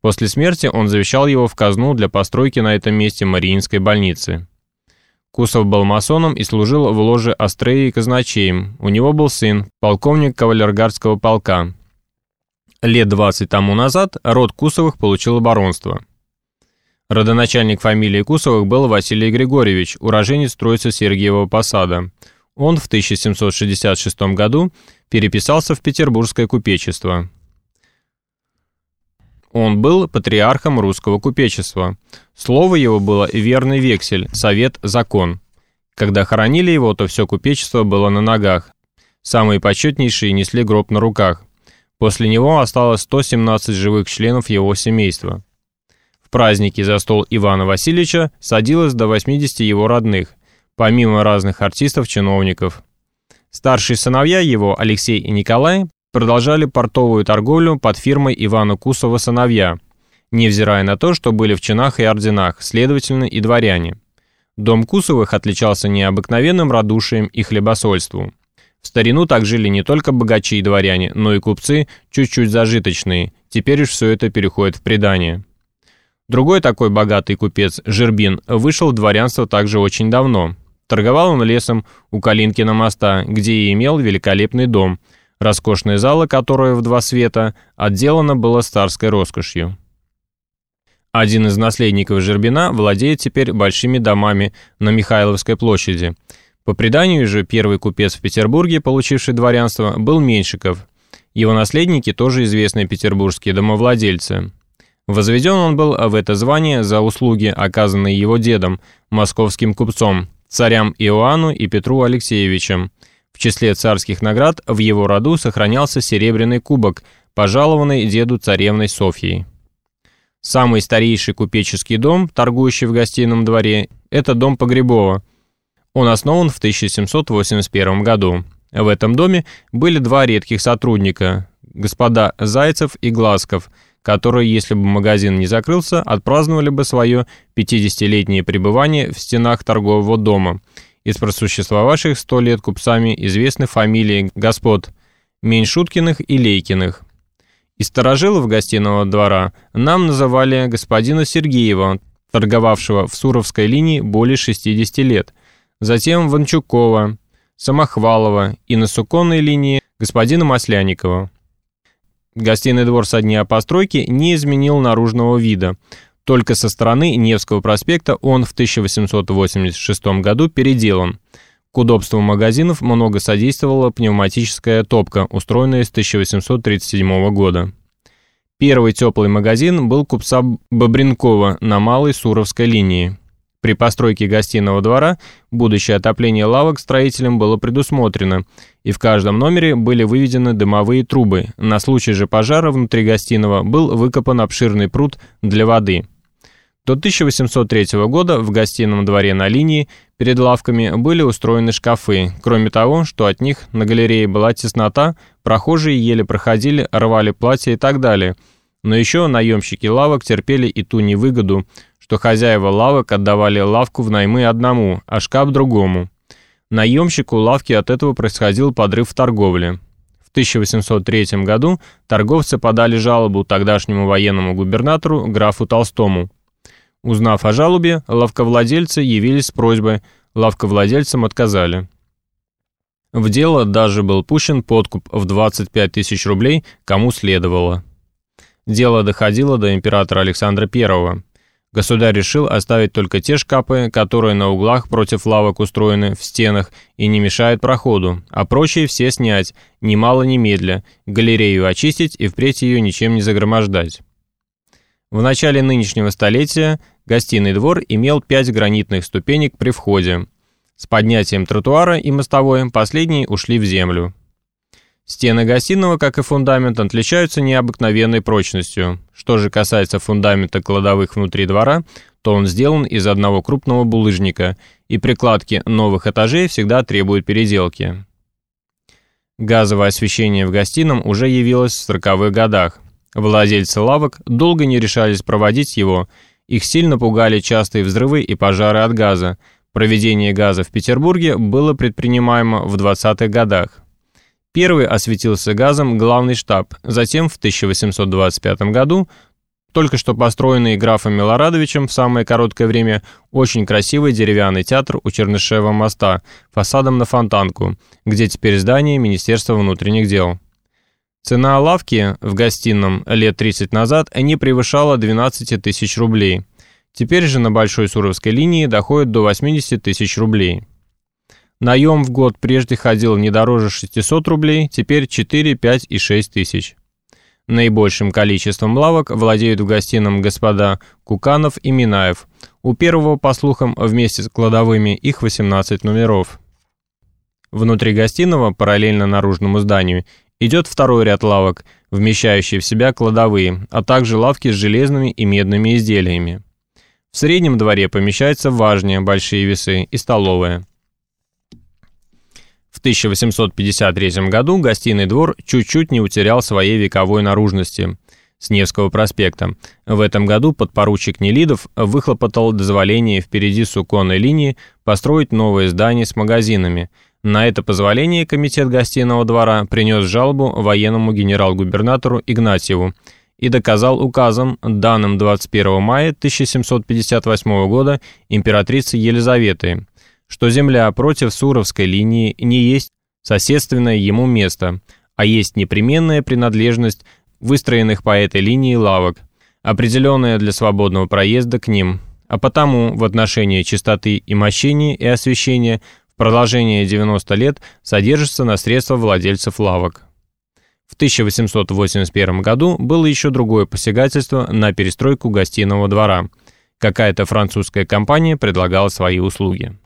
После смерти он завещал его в казну для постройки на этом месте Мариинской больницы. Кусов был масоном и служил в ложе Астреи казначеем. У него был сын, полковник кавалергардского полка. Лет 20 тому назад род Кусовых получил баронство. Родоначальник фамилии Кусовых был Василий Григорьевич, уроженец Троицы Сергиева Посада. Он в 1766 году переписался в Петербургское купечество. Он был патриархом русского купечества. Слово его было верный вексель, совет, закон. Когда хоронили его, то все купечество было на ногах. Самые почетнейшие несли гроб на руках. После него осталось 117 живых членов его семейства. В праздники за стол Ивана Васильевича садилось до 80 его родных, помимо разных артистов-чиновников. Старшие сыновья его, Алексей и Николай, продолжали портовую торговлю под фирмой Ивана Кусова сыновья, невзирая на то, что были в чинах и орденах, следовательно, и дворяне. Дом Кусовых отличался необыкновенным радушием и хлебосольством. В старину так жили не только богачи и дворяне, но и купцы, чуть-чуть зажиточные, теперь уж все это переходит в предание. Другой такой богатый купец, Жербин, вышел в дворянство также очень давно. Торговал он лесом у Калинкина моста, где и имел великолепный дом – роскошная зала, которая в два света, отделана была старской роскошью. Один из наследников Жербина владеет теперь большими домами на Михайловской площади. По преданию же, первый купец в Петербурге, получивший дворянство, был Меньшиков. Его наследники тоже известные петербургские домовладельцы. Возведен он был в это звание за услуги, оказанные его дедом, московским купцом, царям Иоанну и Петру Алексеевичем, в числе царских наград в его роду сохранялся серебряный кубок, пожалованный деду царевной Софьей. Самый старейший купеческий дом, торгующий в гостином дворе, это дом Погребова. Он основан в 1781 году. В этом доме были два редких сотрудника, господа Зайцев и Глазков, которые, если бы магазин не закрылся, отпраздновали бы свое 50-летнее пребывание в стенах торгового дома – из просуществовавших сто лет купцами известны фамилии господ Меньшуткиных и Лейкиных. Из старожилов гостиного двора нам называли господина Сергеева, торговавшего в Суровской линии более 60 лет, затем Ванчукова, Самохвалова и на Суконной линии господина Масляникова. Гостиный двор со дня постройки не изменил наружного вида – только со стороны Невского проспекта он в 1886 году переделан. К удобству магазинов много содействовала пневматическая топка, устроенная с 1837 года. Первый теплый магазин был купца Бобренкова на Малой Суровской линии. При постройке гостиного двора будущее отопление лавок строителям было предусмотрено, и в каждом номере были выведены дымовые трубы. На случай же пожара внутри гостиного был выкопан обширный пруд для воды. До 1803 года в гостином дворе на линии перед лавками были устроены шкафы. Кроме того, что от них на галерее была теснота, прохожие еле проходили, рвали платья и так далее. Но еще наемщики лавок терпели и ту невыгоду, что хозяева лавок отдавали лавку в наймы одному, а шкаф другому. Наемщику лавки от этого происходил подрыв в торговле. В 1803 году торговцы подали жалобу тогдашнему военному губернатору графу Толстому. Узнав о жалобе, лавковладельцы явились с просьбой, лавковладельцам отказали. В дело даже был пущен подкуп в 25 тысяч рублей, кому следовало. Дело доходило до императора Александра I. Государь решил оставить только те шкапы, которые на углах против лавок устроены в стенах и не мешают проходу, а прочие все снять, немало немедля, галерею очистить и впредь ее ничем не загромождать. В начале нынешнего столетия гостиный двор имел пять гранитных ступенек при входе. С поднятием тротуара и мостовой последние ушли в землю. Стены гостиного, как и фундамент, отличаются необыкновенной прочностью. Что же касается фундамента кладовых внутри двора, то он сделан из одного крупного булыжника, и прикладки новых этажей всегда требуют переделки. Газовое освещение в гостином уже явилось в 40-х годах. Владельцы лавок долго не решались проводить его, их сильно пугали частые взрывы и пожары от газа. Проведение газа в Петербурге было предпринимаемо в 20-х годах. Первый осветился газом главный штаб, затем в 1825 году только что построенный графом Милорадовичем в самое короткое время очень красивый деревянный театр у Чернышева моста, фасадом на Фонтанку, где теперь здание Министерства внутренних дел. Цена лавки в гостином лет 30 назад не превышала 12 тысяч рублей. Теперь же на Большой Суровской линии доходит до 80 тысяч рублей. Наем в год прежде ходил не дороже 600 рублей, теперь 4, 5 и 6 тысяч. Наибольшим количеством лавок владеют в гостином господа Куканов и Минаев. У первого, по слухам, вместе с кладовыми их 18 номеров. Внутри гостиного, параллельно наружному зданию, идет второй ряд лавок, вмещающий в себя кладовые, а также лавки с железными и медными изделиями. В среднем дворе помещаются важнее большие весы и столовая. В 1853 году гостиный двор чуть-чуть не утерял своей вековой наружности с Невского проспекта. В этом году подпоручик Нелидов выхлопотал дозволение впереди суконной линии построить новое здание с магазинами. На это позволение комитет гостиного двора принес жалобу военному генерал-губернатору Игнатьеву и доказал указом, данным 21 мая 1758 года императрицы Елизаветы, что земля против Суровской линии не есть соседственное ему место, а есть непременная принадлежность выстроенных по этой линии лавок, определенная для свободного проезда к ним, а потому в отношении чистоты и мощения и освещения продолжение 90 лет содержится на средства владельцев лавок. В 1881 году было еще другое посягательство на перестройку гостиного двора. Какая-то французская компания предлагала свои услуги.